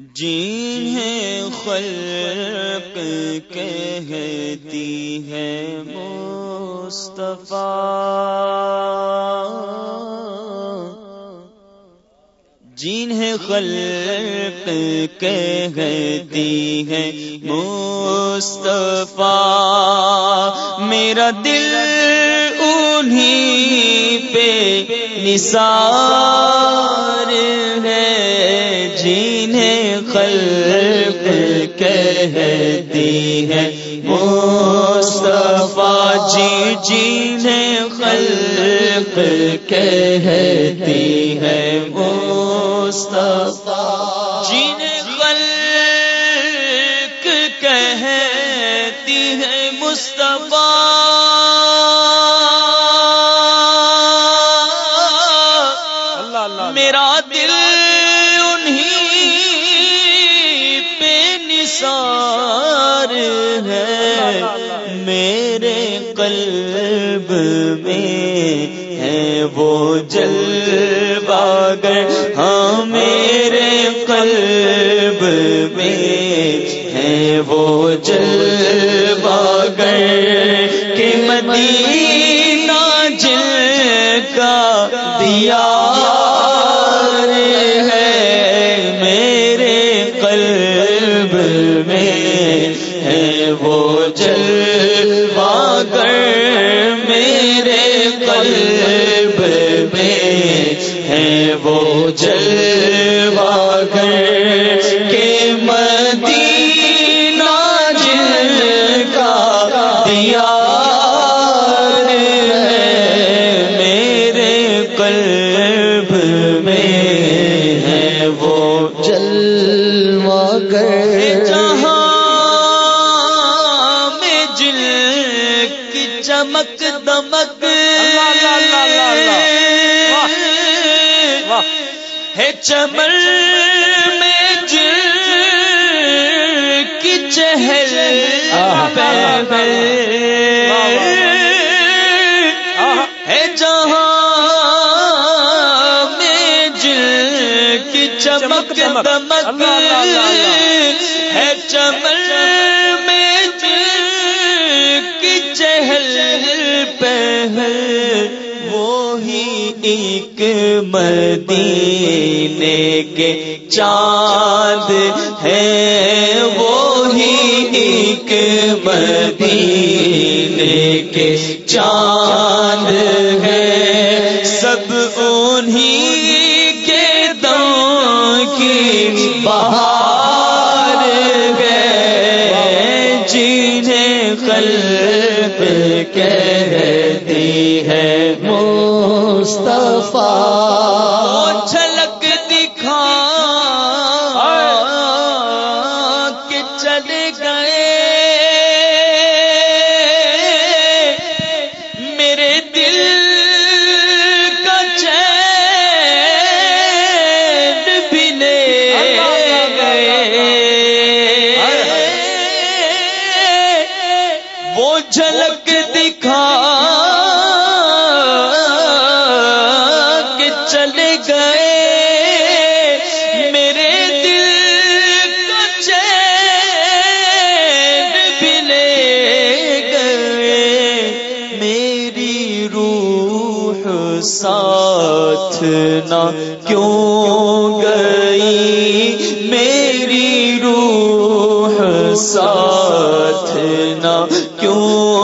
جنہیں خلق کہتی ہے مصطفیٰ۔ جنہیں خلق کہتی ہے مصطفیٰ۔ میرا دل انہیں پہ نثار ہے جنہیں خلق کہتی ہے۔ مصطفیٰ جی جنہیں خلق کہتی ہے۔ مصطفیٰ جی جنہیں خلق کہتی ہے۔ مصطفیٰ میرے قلب میں ہے وہ جلوہ گر ہاں میرے قلب میں ہے وہ جلوہ گر کہ مدینہ جل کا دیا کا دیا میرے قلب میں ہے وہ جلوہ گر جہاں میں جل کی چمک دمک ہے چمن میں جل دمک ہے چمن میں کی چہل پہل وہی ایک مدینے کے چاند ہے وہی ایک مدینے کے چاند جنہیں چلے گئے۔ میرے دل کا چین بھی لے گئے۔ میری روح ساتھ نہ کیوں گئی؟ میری روح ساتھ نہ کیوں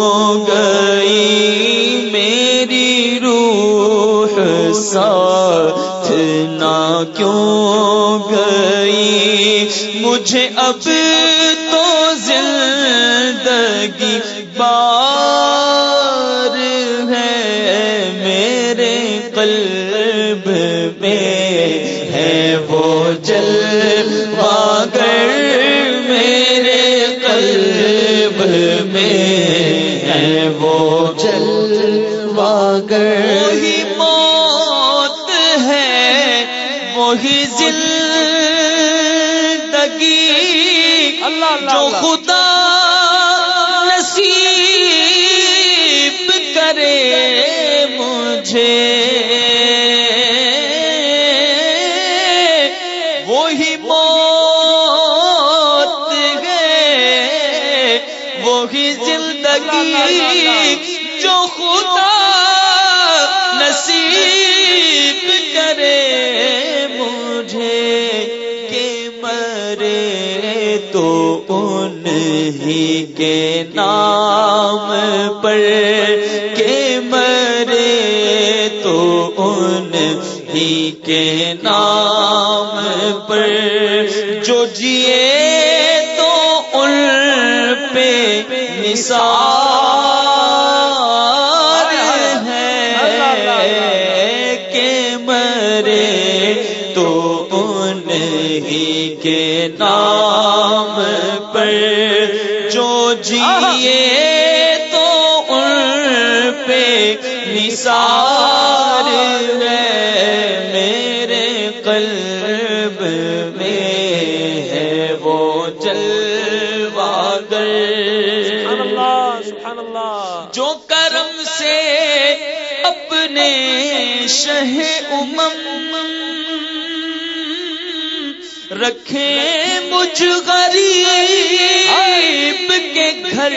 کیوں گئی؟ مجھے اب تو زندگی بار ہے میرے قلب میں ہے وہ جل جو خدا کے نام پر کے مرے تو ان ہی کے نام پر جو جیے تو ان پہ نثار نثار ہے میرے قلب میں ہے وہ جلوہ گر۔ سبحان اللہ جو کرم سے اپنے شہ امم رکھے مجھ غریب کے گھر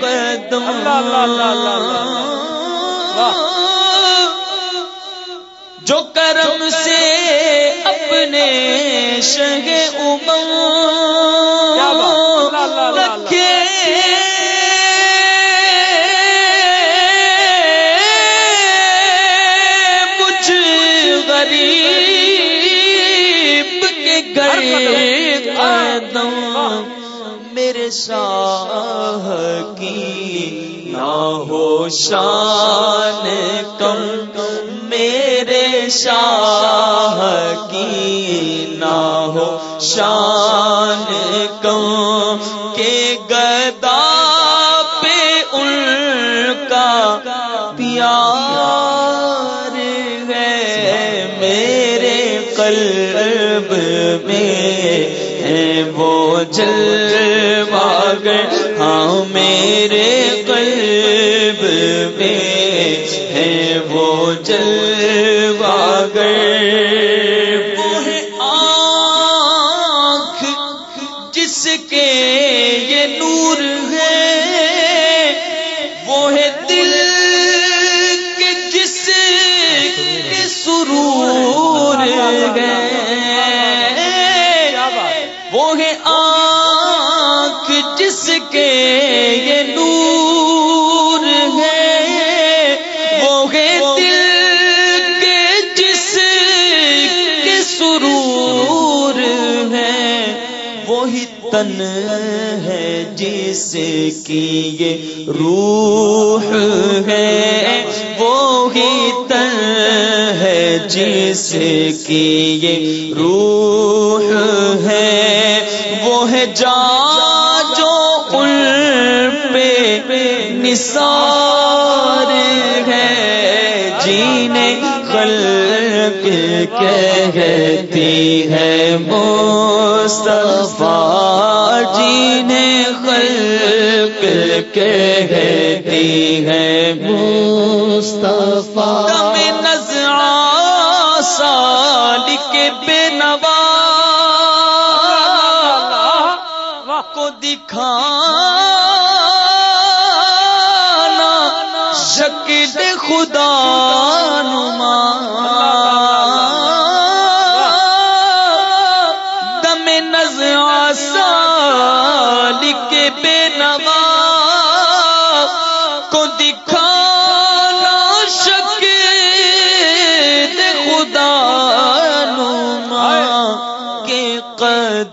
قدم۔ اللہ، اللہ، اللہ، اللہ، جو کرم سے اپنے امم اللہ، اللہ۔ رکھے۔ مجھ غریب کے گھر قدم۔ میرے شاہ شان کم میرے شاہ کی نہ ہو شان کم کے گئے جس کی یہ روح ہے، وہی تن ہے جس کی یہ روح ہے، وہ ہے جان کہتی ہے مصطفیٰ جینے خلق کہتی ہے مصطفیٰ دم نزعہ سال بے نوا کو دکھانا شکل خدا نما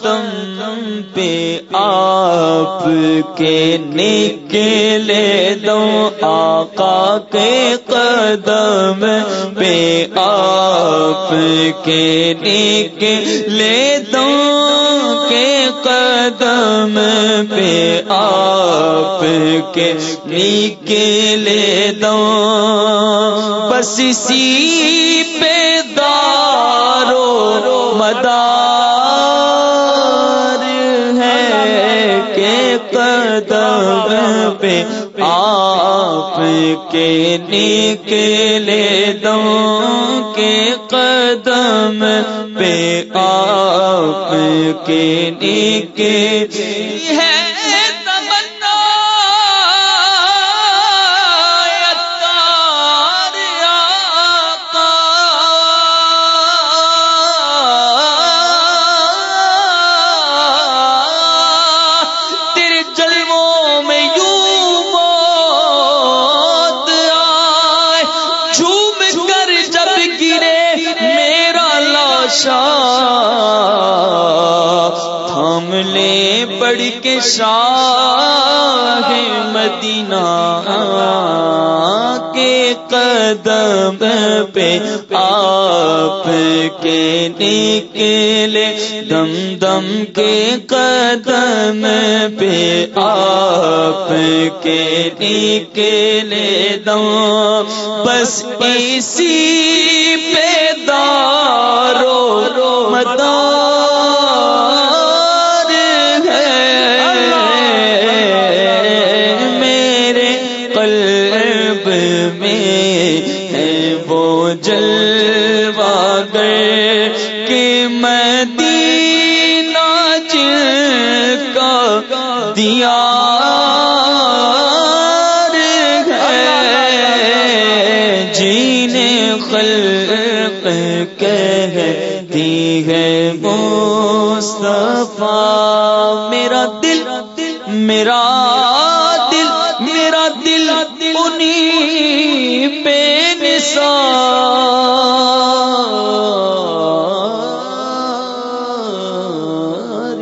قدم پہ آپ کے نکلے دو آقا کے قدم پہ آپ کے نکلے دو کے قدم پہ آپ کے نکلے دو۔ بس اسی کے نکلے دو کے قدم پہ آپ کے نکلے ہے شاہ مدینہ کے قدم پہ آپ کے نکلے، دم دم کے قدم پہ آپ کے نکلے، دم، بس اسی جینے خلق